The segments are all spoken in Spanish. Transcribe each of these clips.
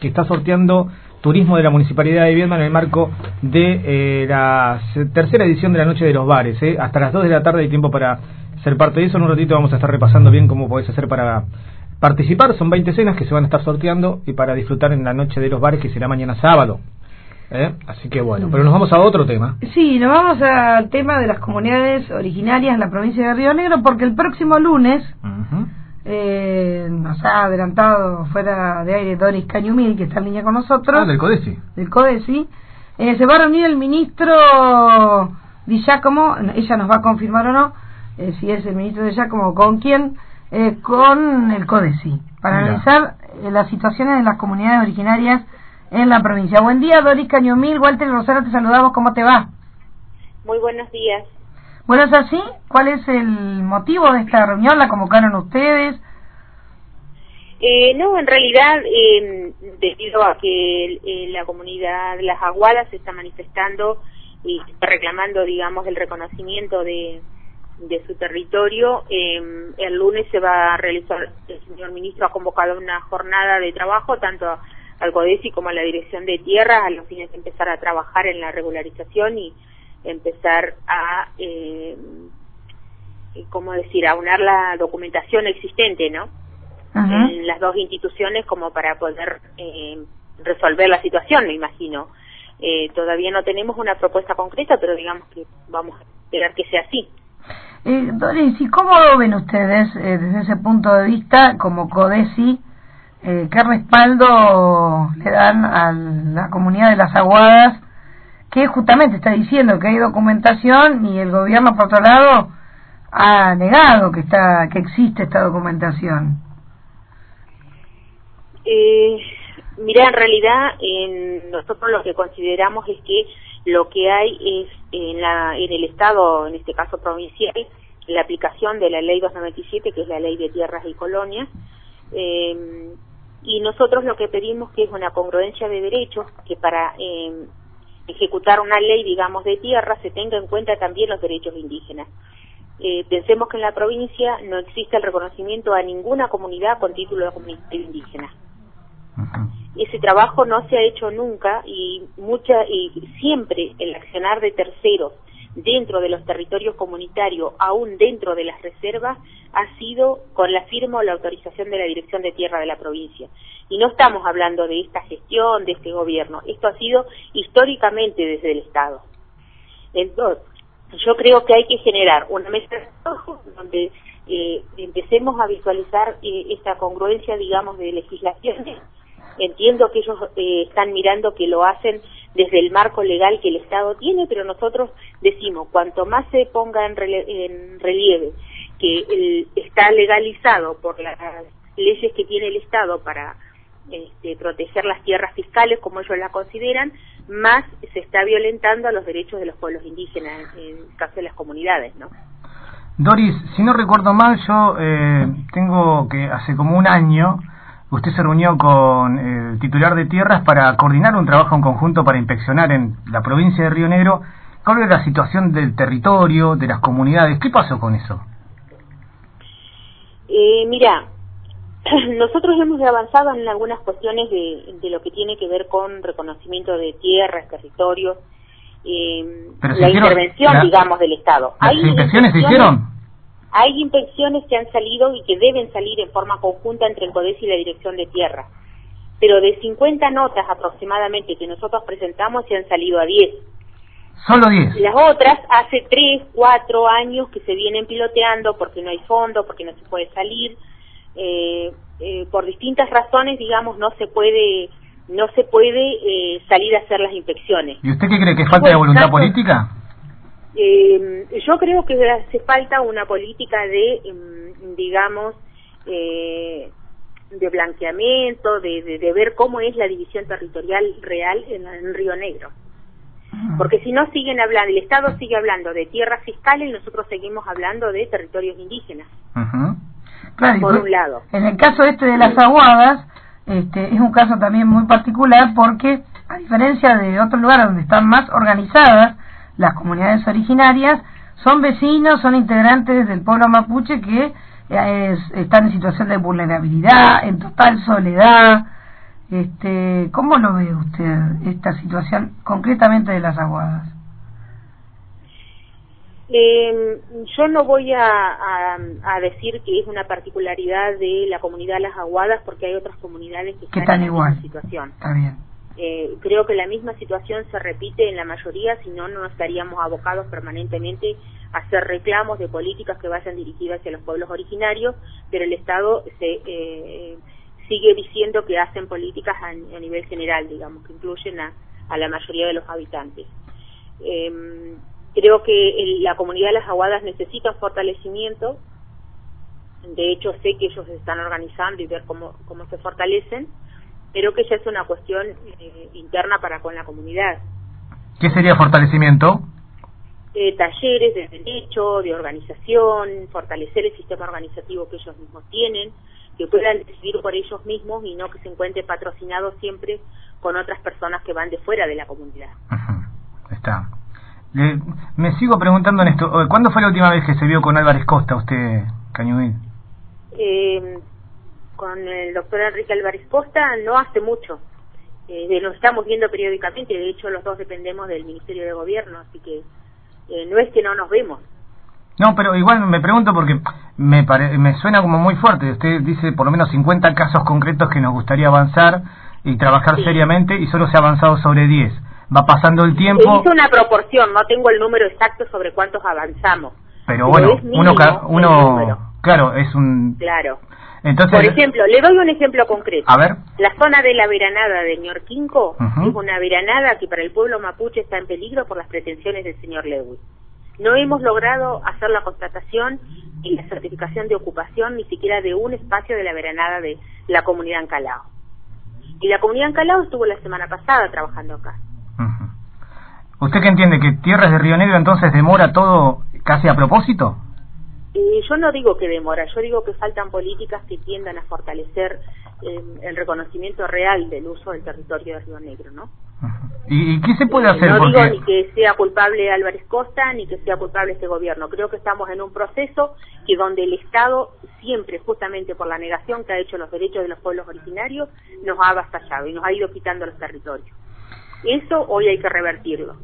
que está sorteando turismo de la Municipalidad de Viedma en el marco de eh, la tercera edición de la Noche de los Bares. ¿eh? Hasta las 2 de la tarde hay tiempo para ser parte de eso. En un ratito vamos a estar repasando bien cómo podés hacer para participar. Son 20 cenas que se van a estar sorteando y para disfrutar en la Noche de los Bares que será mañana sábado. ¿Eh? Así que bueno, pero nos vamos a otro tema. Sí, nos vamos al tema de las comunidades originarias en la provincia de Río Negro porque el próximo lunes eh, nos ha adelantado fuera de aire Doris Cañumil, que está en línea con nosotros. Ah, del CODESI. Del CODESI. Eh, se va a reunir el ministro Di Giacomo, ella nos va a confirmar o no, eh, si es el ministro Di Giacomo, con quién, eh, con el CODESI, para analizar eh, las situaciones de las comunidades originarias en la provincia. Buen día, Doris Cañumil, Walter Rosario, te saludamos, ¿cómo te va? Muy buenos días. Bueno, es así. ¿Cuál es el motivo de esta reunión? ¿La convocaron ustedes? Eh, no, en realidad, eh, debido a que eh, la comunidad de las Aguadas se está manifestando y reclamando, digamos, el reconocimiento de, su territorio, eh, el lunes se va a realizar, el señor ministro ha convocado una jornada de trabajo, tanto al CODESI como a la Dirección de Tierras, a los fines de empezar a trabajar en la regularización y empezar a, eh, ¿cómo decir?, a unar la documentación existente, ¿no? En las dos instituciones como para poder eh, resolver la situación, me imagino. Eh, todavía no tenemos una propuesta concreta, pero digamos que vamos a esperar que sea así. Eh, Doris, ¿y cómo ven ustedes eh, desde ese punto de vista como CODESI? Eh, ¿Qué respaldo le dan a la comunidad de las aguadas que justamente está diciendo que hay documentación y el gobierno por otro lado ha negado que está que existe esta documentación. Eh, mira en realidad en nosotros lo que consideramos es que lo que hay es en la en el estado en este caso provincial la aplicación de la ley 297 que es la ley de tierras y colonias. Eh, y nosotros lo que pedimos que es una congruencia de derechos que para eh, ejecutar una ley, digamos, de tierra, se tenga en cuenta también los derechos indígenas. Eh, pensemos que en la provincia no existe el reconocimiento a ninguna comunidad con título de comunidad indígena. Ese trabajo no se ha hecho nunca y mucha y siempre el accionar de terceros dentro de los territorios comunitarios, aún dentro de las reservas, ha sido con la firma o la autorización de la Dirección de Tierra de la provincia. Y no estamos hablando de esta gestión, de este gobierno, esto ha sido históricamente desde el Estado. Entonces, yo creo que hay que generar una mesa de trabajo donde eh, empecemos a visualizar eh, esta congruencia, digamos, de legislaciones. Entiendo que ellos eh, están mirando que lo hacen desde el marco legal que el Estado tiene, pero nosotros decimos, cuanto más se ponga en, relieve que está legalizado por las leyes que tiene el Estado para este, proteger las tierras fiscales como ellos la consideran, más se está violentando a los derechos de los pueblos indígenas, en el caso de las comunidades, ¿no? Doris, si no recuerdo mal, yo eh, tengo que hace como un año usted se reunió con el titular de tierras para coordinar un trabajo en conjunto para inspeccionar en la provincia de Río Negro cuál era la situación del territorio, de las comunidades. ¿Qué pasó con eso? Eh, mira, nosotros hemos avanzado en algunas cuestiones de, de, lo que tiene que ver con reconocimiento de tierras, territorios, eh, la intervención, digamos, del Estado. ¿Las ¿Hay inspecciones se hicieron? Hay inspecciones que han salido y que deben salir en forma conjunta entre el CODES y la Dirección de Tierra. Pero de 50 notas aproximadamente que nosotros presentamos se han salido a 10. Solo 10. Las otras hace 3, 4 años que se vienen piloteando porque no hay fondo, porque no se puede salir. Eh, eh, por distintas razones, digamos, no se puede no se puede eh, salir a hacer las inspecciones. ¿Y usted qué cree que falta de voluntad política? Eh, yo creo que hace falta una política de, em, digamos, eh, de blanqueamiento, de, de, de, ver cómo es la división territorial real en, en Río Negro. Porque si no siguen hablando, el Estado sigue hablando de tierras fiscales y nosotros seguimos hablando de territorios indígenas. Claro, por un lado. En el caso este de las aguadas, este, es un caso también muy particular porque, a diferencia de otros lugares donde están más organizadas las comunidades originarias, son vecinos, son integrantes del pueblo mapuche que es, están en situación de vulnerabilidad, en total soledad, Este, ¿Cómo lo ve usted esta situación concretamente de las aguadas? Eh, yo no voy a, a, decir que es una particularidad de la comunidad de las aguadas porque hay otras comunidades que, están, en igual. misma situación. Está bien. Eh, creo que la misma situación se repite en la mayoría, si no, no estaríamos abocados permanentemente a hacer reclamos de políticas que vayan dirigidas hacia los pueblos originarios, pero el Estado se eh, sigue diciendo que hacen políticas a, nivel general, digamos, que incluyen a, a la mayoría de los habitantes. Eh, Creo que la comunidad de las aguadas necesita fortalecimiento. De hecho, sé que ellos se están organizando y ver cómo, cómo se fortalecen, pero que ya es una cuestión eh, interna para con la comunidad. ¿Qué sería fortalecimiento? Eh, talleres de derecho, de organización, fortalecer el sistema organizativo que ellos mismos tienen, que puedan decidir por ellos mismos y no que se encuentre patrocinado siempre con otras personas que van de fuera de la comunidad. Está me sigo preguntando en esto, ¿cuándo fue la última vez que se vio con Álvarez Costa usted, Cañuín? Eh, con el doctor Enrique Álvarez Costa no hace mucho. Eh, nos estamos viendo periódicamente, de hecho los dos dependemos del Ministerio de Gobierno, así que eh, no es que no nos vemos. No, pero igual me pregunto porque me, me suena como muy fuerte. Usted dice por lo menos 50 casos concretos que nos gustaría avanzar y trabajar seriamente y solo se ha avanzado sobre 10 va pasando el tiempo. Se hizo una proporción, no tengo el número exacto sobre cuántos avanzamos. Pero, bueno, uno, uno claro, es un... Claro. Entonces, Por ejemplo, le doy un ejemplo concreto. A ver. La zona de la veranada de Ñorquinco es una veranada que para el pueblo mapuche está en peligro por las pretensiones del señor Lewis. No hemos logrado hacer la constatación y la certificación de ocupación ni siquiera de un espacio de la veranada de la comunidad Ancalao. Y la comunidad Ancalao estuvo la semana pasada trabajando acá. ¿Usted qué entiende? ¿Que Tierras de Río Negro entonces demora todo casi a propósito? Eh, yo no digo que demora, yo digo que faltan políticas que tiendan a fortalecer eh, el reconocimiento real del uso del territorio de Río Negro, ¿no? ¿Y, qué se puede eh, hacer? no digo ni que sea culpable Álvarez Costa ni que sea culpable este gobierno. Creo que estamos en un proceso que donde el Estado siempre, justamente por la negación que ha hecho los derechos de los pueblos originarios, nos ha avasallado y nos ha ido quitando los territorios. Eso hoy hay que revertirlo.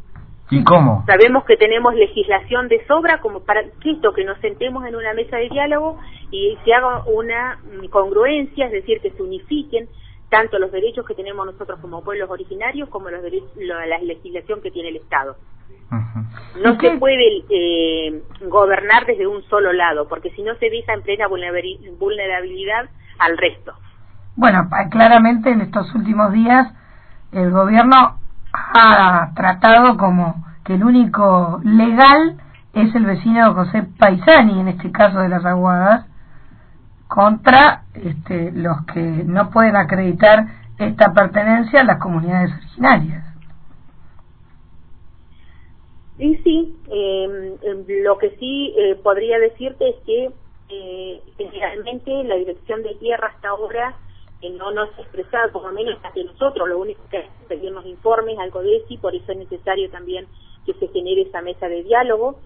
¿Y cómo? Sabemos que tenemos legislación de sobra como para que esto, que nos sentemos en una mesa de diálogo y se haga una congruencia, es decir, que se unifiquen tanto los derechos que tenemos nosotros como pueblos originarios como los derechos, la legislación que tiene el Estado. No se puede eh, gobernar desde un solo lado, porque si no se deja en plena vulnerabilidad al resto. Bueno, claramente en estos últimos días el gobierno ha tratado como que el único legal es el vecino José Paisani, en este caso de las aguadas, contra este, los que no pueden acreditar esta pertenencia a las comunidades originarias. Y sí, em, lo que sí eh, podría decirte es que eh, realmente la dirección de tierra hasta ahora que no nos ha expresado, por lo menos ante nosotros, lo único que es pedirnos informes al CODESI, por eso es necesario también que se genere esa mesa de diálogo,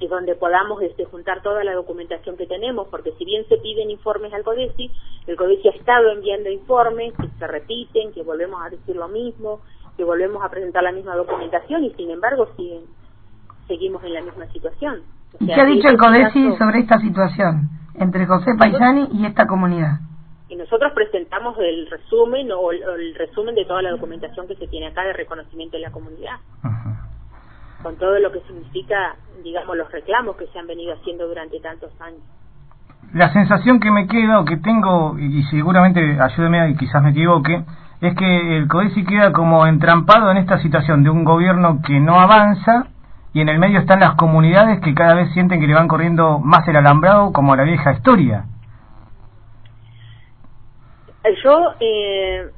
y donde podamos este, juntar toda la documentación que tenemos, porque si bien se piden informes al CODESI, el CODESI ha estado enviando informes que se repiten, que volvemos a decir lo mismo, que volvemos a presentar la misma documentación y sin embargo siguen, seguimos en la misma situación. ¿Y qué ha dicho el CODESI sobre esta situación entre José Paisani y esta comunidad? Y nosotros presentamos el resumen o el, resumen de toda la documentación que se tiene acá de reconocimiento de la comunidad. Con todo lo que significa, digamos, los reclamos que se han venido haciendo durante tantos años. La sensación que me queda o que tengo, y seguramente ayúdeme y quizás me equivoque, es que el CODESI queda como entrampado en esta situación de un gobierno que no avanza y en el medio están las comunidades que cada vez sienten que le van corriendo más el alambrado como la vieja historia. Yo eh,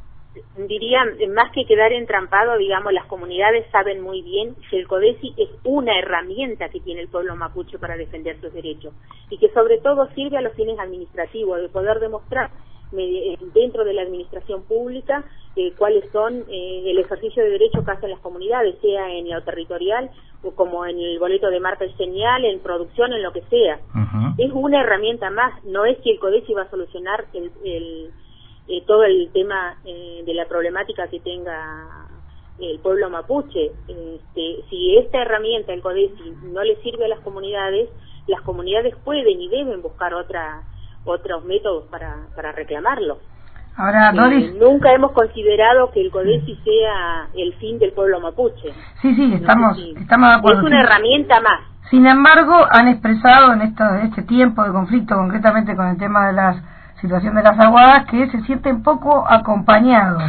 diría, más que quedar entrampado, digamos, las comunidades saben muy bien que el CODESI es una herramienta que tiene el pueblo mapuche para defender sus derechos y que sobre todo sirve a los fines administrativos, de poder demostrar eh, dentro de la administración pública eh, cuáles son eh, el ejercicio de derechos que hacen las comunidades, sea en lo territorial o como en el boleto de marca y señal, en producción, en lo que sea. Es una herramienta más, no es que el CODESI va a solucionar el eh, todo el tema eh, de la problemática que tenga el pueblo mapuche. Este, si esta herramienta, el CODESI, no le sirve a las comunidades, las comunidades pueden y deben buscar otra, otros métodos para, para reclamarlo. Ahora, eh, Doris... nunca hemos considerado que el CODESI sea el fin del pueblo mapuche. Sí, sí, estamos, estamos de acuerdo. Es una herramienta más. Sin embargo, han expresado en, esto, en este tiempo de conflicto, concretamente con el tema de la situación de las aguadas, que se sienten poco acompañados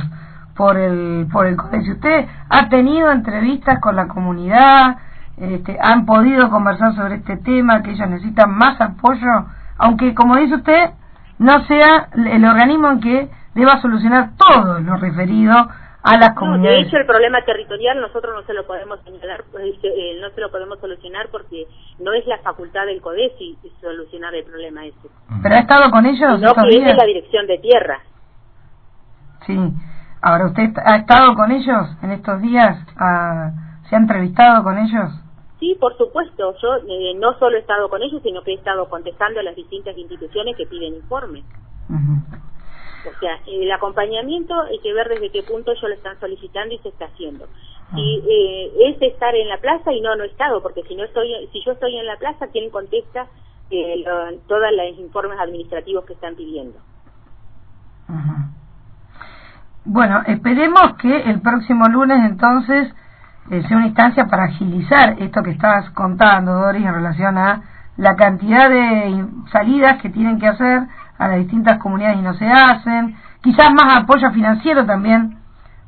por el por el CODESI. Usted ha tenido entrevistas con la comunidad, este, han podido conversar sobre este tema, que ellos necesitan más apoyo, aunque como dice usted, no sea el organismo en que deba solucionar todo lo referido a las comunidades. de hecho, el problema territorial nosotros no se lo podemos señalar, eh, no se lo podemos solucionar porque no es la facultad del CODESI solucionar el problema ese. ¿Pero ha estado con ellos? No, que es la dirección de tierra. Sí. Ahora, ¿usted ha estado con ellos en estos días? ¿Se ha entrevistado con ellos? Sí, por supuesto. Yo eh, no solo he estado con ellos, sino que he estado contestando a las distintas instituciones que piden informes. O sea, el acompañamiento hay que ver desde qué punto ellos lo están solicitando y se está haciendo. Si eh, es estar en la plaza y no, no he estado, porque si no estoy, si yo estoy en la plaza, ¿quién contesta eh, todos los informes administrativos que están pidiendo? Bueno, esperemos que el próximo lunes entonces eh, sea una instancia para agilizar esto que estabas contando, Doris, en relación a la cantidad de salidas que tienen que hacer a las distintas comunidades y no se hacen, quizás más apoyo financiero también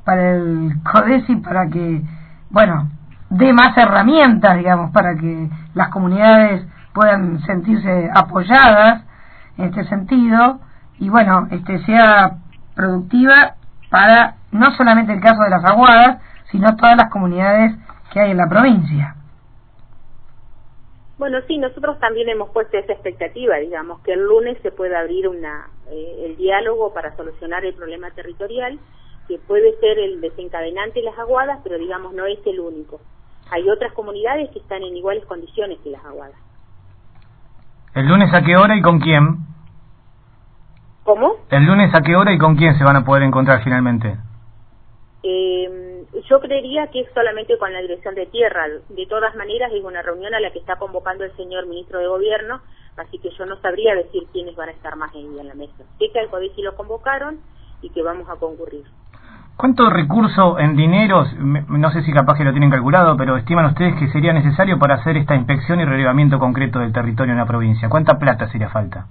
para el CODESI para que, bueno, dé más herramientas, digamos, para que las comunidades puedan sentirse apoyadas en este sentido y, bueno, este sea productiva para no solamente el caso de las aguadas, sino todas las comunidades que hay en la provincia. Bueno, sí, nosotros también hemos puesto esa expectativa, digamos, que el lunes se pueda abrir una, eh, el diálogo para solucionar el problema territorial, que puede ser el desencadenante de las aguadas, pero digamos no es el único. Hay otras comunidades que están en iguales condiciones que las aguadas. ¿El lunes a qué hora y con quién? ¿Cómo? ¿El lunes a qué hora y con quién se van a poder encontrar finalmente? Eh, yo creería que es solamente con la dirección de tierra. De todas maneras, es una reunión a la que está convocando el señor ministro de Gobierno, así que yo no sabría decir quiénes van a estar más ahí en la mesa. Sé que al CODECI lo convocaron y que vamos a concurrir. ¿Cuánto recurso en dineros, no sé si capaz que lo tienen calculado, pero estiman ustedes que sería necesario para hacer esta inspección y relevamiento concreto del territorio en la provincia? ¿Cuánta plata sería falta?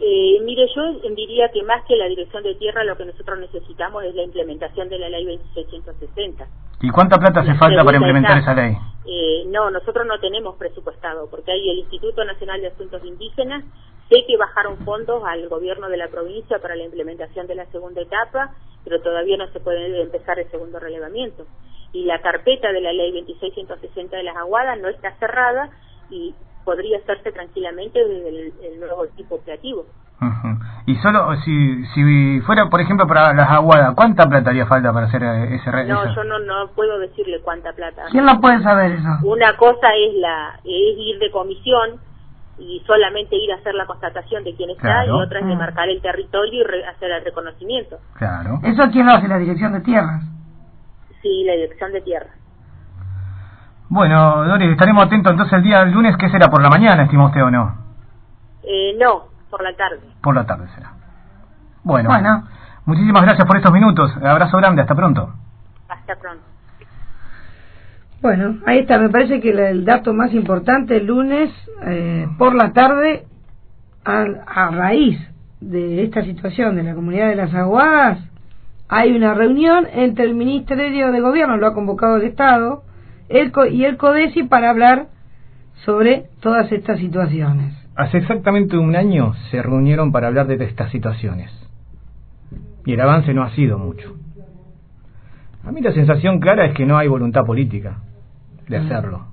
Eh, mire, yo diría que más que la dirección de tierra, lo que nosotros necesitamos es la implementación de la ley 2660. ¿Y cuánta plata hace falta para implementar esa ley? Eh, no, nosotros no tenemos presupuestado, porque hay el Instituto Nacional de Asuntos Indígenas, sé que bajaron fondos al gobierno de la provincia para la implementación de la segunda etapa, pero todavía no se puede empezar el segundo relevamiento. Y la carpeta de la ley 2660 de las aguadas no está cerrada y podría hacerse tranquilamente desde el, nuevo equipo operativo. Y solo si, si fuera, por ejemplo, para las aguadas, ¿cuánta plata haría falta para hacer eh, ese No, yo no, no puedo decirle cuánta plata. ¿Quién lo puede saber eso? Una cosa es la es ir de comisión y solamente ir a hacer la constatación de quién está y otra es de marcar el territorio y hacer el reconocimiento. Claro. ¿Eso quién lo hace? ¿La Dirección de Tierras? Sí, la Dirección de Tierras. Bueno, Doris, estaremos atentos entonces el día del lunes. ¿Qué será? ¿Por la mañana, estima usted o no? Eh, no, por la tarde. Por la tarde será. Bueno, bueno, muchísimas gracias por estos minutos. Abrazo grande, hasta pronto. Hasta pronto. Bueno, ahí está. Me parece que el dato más importante el lunes eh, por la tarde, a, a raíz de esta situación de la comunidad de las aguadas, hay una reunión entre el Ministerio de Gobierno, lo ha convocado el Estado, el, y el CODESI para hablar sobre todas estas situaciones. Hace exactamente un año se reunieron para hablar de estas situaciones. Y el avance no ha sido mucho. A mí la sensación clara es que no hay voluntad política de mm. hacerlo.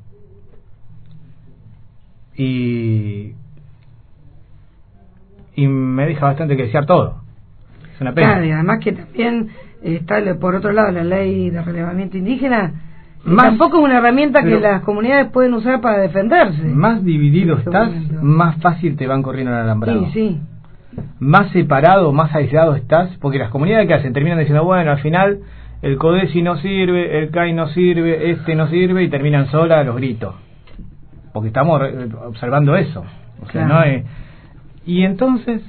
Y, y me deja bastante que desear todo. Es una pena. Claro, y además que también está por otro lado la ley de relevamiento indígena tampoco es una herramienta que las comunidades pueden usar para defenderse. Más dividido estás, más fácil te van corriendo el alambrado. Sí, sí. más separado, más aislado estás? Porque las comunidades que hacen terminan diciendo, bueno, al final el CODESI no sirve, el CAI no sirve, este no sirve y terminan sola los gritos. Porque estamos observando eso. O sea, no y entonces